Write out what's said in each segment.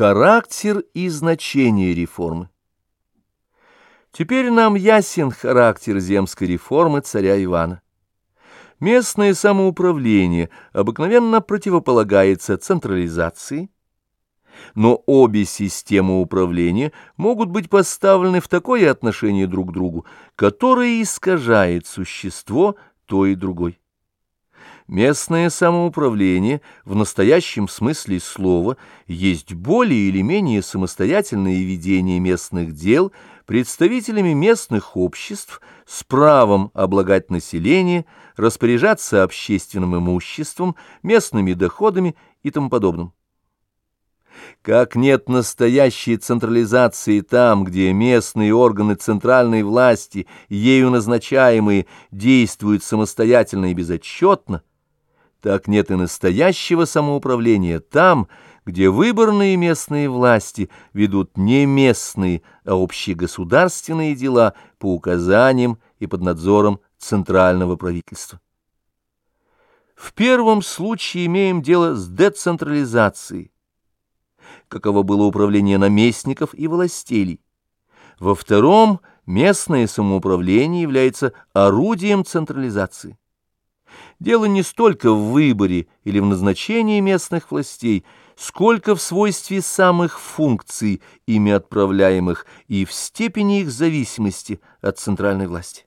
Характер и значение реформы Теперь нам ясен характер земской реформы царя Ивана. Местное самоуправление обыкновенно противополагается централизации, но обе системы управления могут быть поставлены в такое отношение друг к другу, которое искажает существо той и другой. Местное самоуправление в настоящем смысле слова есть более или менее самостоятельное ведение местных дел представителями местных обществ с правом облагать население, распоряжаться общественным имуществом, местными доходами и тому подобным. Как нет настоящей централизации там, где местные органы центральной власти, ею назначаемые, действуют самостоятельно и безотчетно, так нет и настоящего самоуправления там, где выборные местные власти ведут не местные, а общегосударственные дела по указаниям и под надзором центрального правительства. В первом случае имеем дело с децентрализацией, каково было управление наместников и властелей. Во втором местное самоуправление является орудием централизации. Дело не столько в выборе или в назначении местных властей, сколько в свойстве самых функций, ими отправляемых, и в степени их зависимости от центральной власти.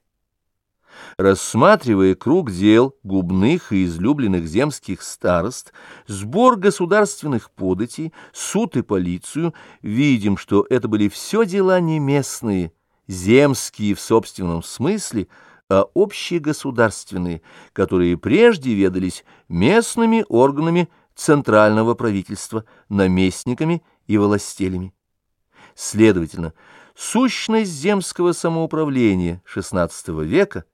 Рассматривая круг дел губных и излюбленных земских старост, сбор государственных податей, суд и полицию, видим, что это были все дела не местные, земские в собственном смысле, а общегосударственные, которые прежде ведались местными органами центрального правительства, наместниками и властелями. Следовательно, сущность земского самоуправления XVI века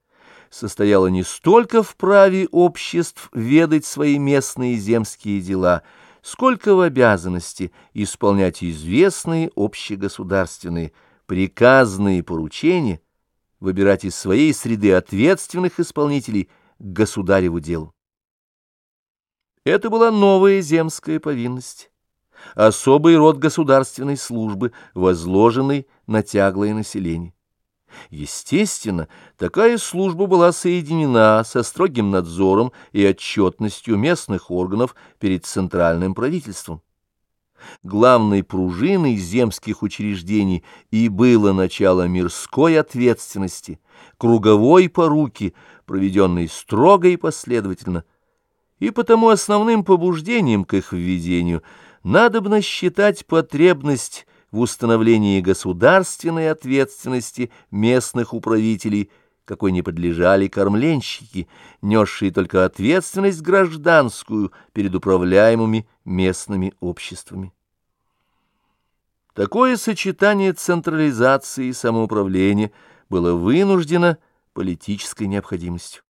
состояла не столько в праве обществ ведать свои местные земские дела, сколько в обязанности исполнять известные общегосударственные приказные поручения, выбирать из своей среды ответственных исполнителей к государеву делу. Это была новая земская повинность, особый род государственной службы, возложенный на тяглое население. Естественно, такая служба была соединена со строгим надзором и отчетностью местных органов перед центральным правительством главной пружиной земских учреждений и было начало мирской ответственности, круговой поруки, проведенной строго и последовательно, и потому основным побуждением к их введению надобно считать потребность в установлении государственной ответственности местных управителей, какой не подлежали кормленщики, несшие только ответственность гражданскую перед управляемыми местными обществами. Такое сочетание централизации и самоуправления было вынуждено политической необходимостью.